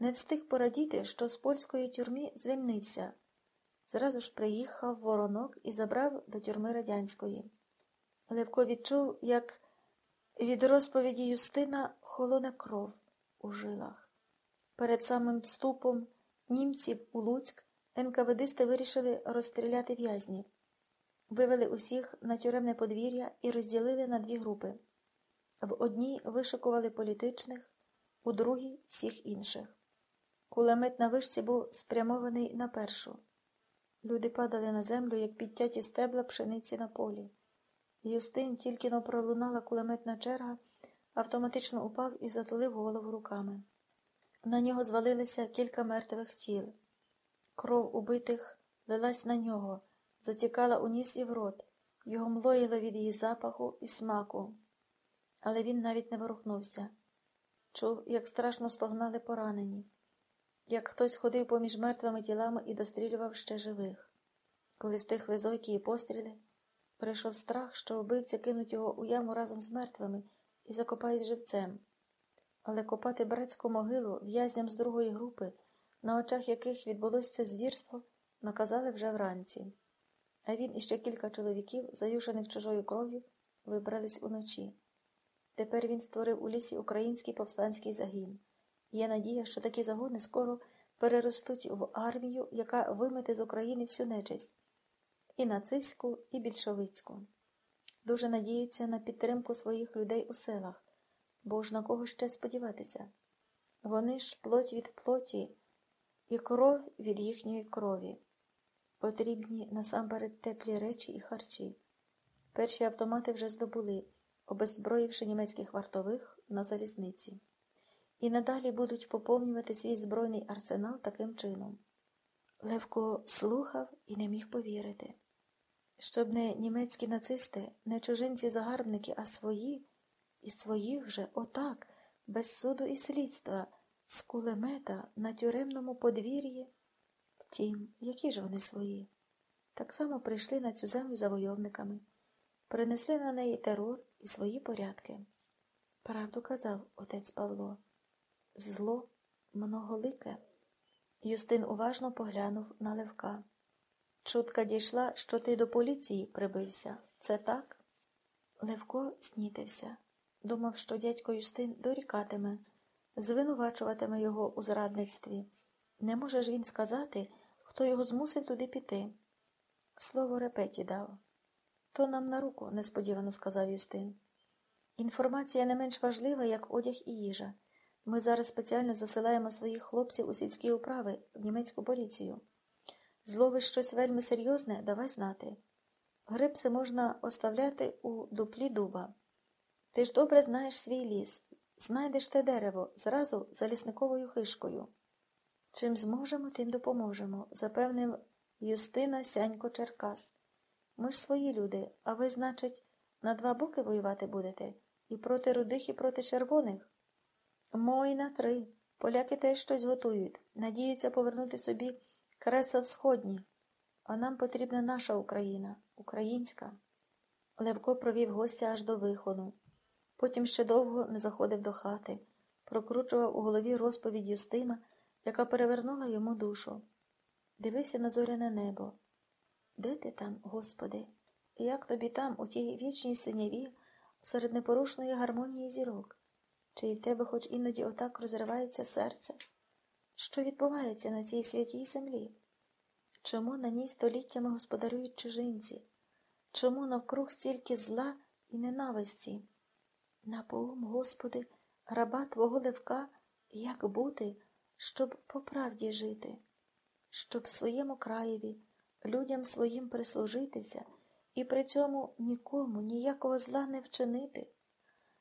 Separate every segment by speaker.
Speaker 1: Не встиг порадіти, що з польської тюрми звільнився. Зразу ж приїхав воронок і забрав до тюрми радянської. Левко відчув, як від розповіді Юстина холоне кров у жилах. Перед самим вступом німців у Луцьк НКВДисти вирішили розстріляти в'язнів, вивели усіх на тюремне подвір'я і розділили на дві групи. В одній вишикували політичних, у другій всіх інших. Кулемет на вишці був спрямований на першу. Люди падали на землю, як підтяті стебла пшениці на полі. Юстин тільки но пролунала кулеметна черга, автоматично упав і затулив голову руками. На нього звалилися кілька мертвих тіл. Кров убитих лилась на нього, затікала у ніс і в рот, його млоїло від її запаху і смаку. Але він навіть не ворухнувся. Чув, як страшно стогнали поранені, як хтось ходив поміж мертвими тілами і дострілював ще живих. Коли стихли зойки і постріли, прийшов страх, що вбивці кинуть його у яму разом з мертвими і закопають живцем. Але копати братську могилу в'язням з другої групи, на очах яких відбулося це звірство, наказали вже вранці. А він і ще кілька чоловіків, заюшених чужою кров'ю, вибрались уночі. Тепер він створив у лісі український повстанський загін. Є надія, що такі загони скоро переростуть в армію, яка вимете з України всю нечисть і нацистську, і більшовицьку. Дуже надіються на підтримку своїх людей у селах, бо ж на кого ще сподіватися. Вони ж плоть від плоті і кров від їхньої крові. Потрібні насамперед теплі речі і харчі. Перші автомати вже здобули, обеззброївши німецьких вартових на залізниці, і надалі будуть поповнювати свій збройний арсенал таким чином. Левко слухав і не міг повірити. Щоб не німецькі нацисти, не чужинці-загарбники, а свої, і своїх же, отак, без суду і слідства, з кулемета на тюремному подвір'ї. Втім, які ж вони свої? Так само прийшли на цю землю завойовниками, принесли на неї терор і свої порядки. Правду казав отець Павло. Зло многолике. Юстин уважно поглянув на Левка. Чутка дійшла, що ти до поліції прибився. Це так? Левко снітився. Думав, що дядько Юстин дорікатиме, звинувачуватиме його у зрадництві. Не може ж він сказати, хто його змусив туди піти. Слово репеті дав. То нам на руку, несподівано сказав Юстин. Інформація не менш важлива, як одяг і їжа. Ми зараз спеціально засилаємо своїх хлопців у сільські управи в німецьку поліцію. Зловиш щось вельми серйозне, давай знати. Грипси можна оставляти у дуплі дуба. Ти ж добре знаєш свій ліс, знайдеш те дерево зразу за лісниковою хишкою. Чим зможемо, тим допоможемо, запевнив Юстина Сянько Черкас. Ми ж свої люди, а ви, значить, на два боки воювати будете і проти рудих, і проти червоних. Мой на три. Поляки теж щось готують, надіються повернути собі кресел сходні, а нам потрібна наша Україна, українська. Левко провів гостя аж до виходу. Потім ще довго не заходив до хати, прокручував у голові розповідь Юстина, яка перевернула йому душу. Дивився на зоряне небо. Де ти там, Господи? Як тобі там, у тій вічній синяві, серед непорушної гармонії зірок? Чи в тебе хоч іноді отак розривається серце? Що відбувається на цій святій землі? Чому на ній століттями господарюють чужинці? Чому навкруг стільки зла і ненависті? Напоум, Господи, раба Твого левка, як бути, щоб по правді жити, щоб своєму краєві, людям своїм прислужитися і при цьому нікому ніякого зла не вчинити,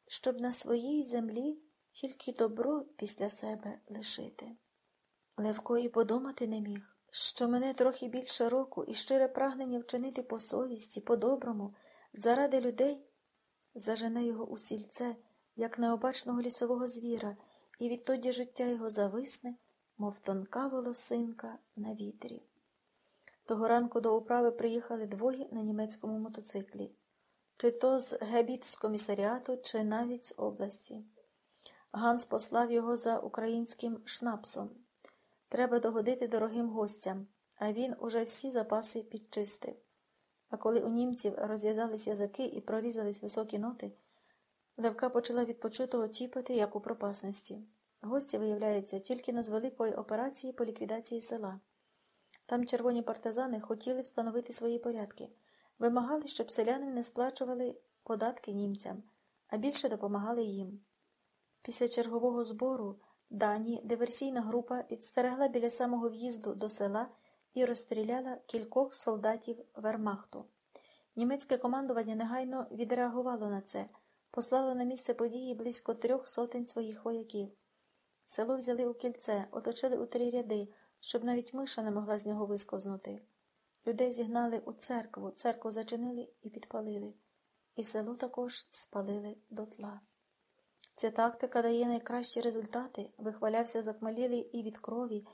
Speaker 1: щоб на своїй землі тільки добро після себе лишити. Левко і подумати не міг, що мене трохи більше року і щире прагнення вчинити по совісті, по-доброму, заради людей, зажене його у сільце, як необачного лісового звіра, і відтоді життя його зависне, мов тонка волосинка на вітрі. Того ранку до управи приїхали двоє на німецькому мотоциклі, чи то з гебіт з комісаріату, чи навіть з області. Ганс послав його за українським шнапсом. Треба догодити дорогим гостям, а він уже всі запаси підчистив. А коли у німців розв'язались язики і прорізались високі ноти, Левка почала відпочутого тіпати, як у пропасності. Гості, виявляється, тільки но з великої операції по ліквідації села. Там червоні партизани хотіли встановити свої порядки, вимагали, щоб селяни не сплачували податки німцям, а більше допомагали їм. Після чергового збору Дані диверсійна група підстерегла біля самого в'їзду до села і розстріляла кількох солдатів Вермахту. Німецьке командування негайно відреагувало на це, послало на місце події близько трьох сотень своїх вояків. Село взяли у кільце, оточили у три ряди, щоб навіть миша не могла з нього висковзнути. Людей зігнали у церкву, церкву зачинили і підпалили, і село також спалили дотла. Ця тактика дає найкращі результати, вихвалявся захмалілий і від крові,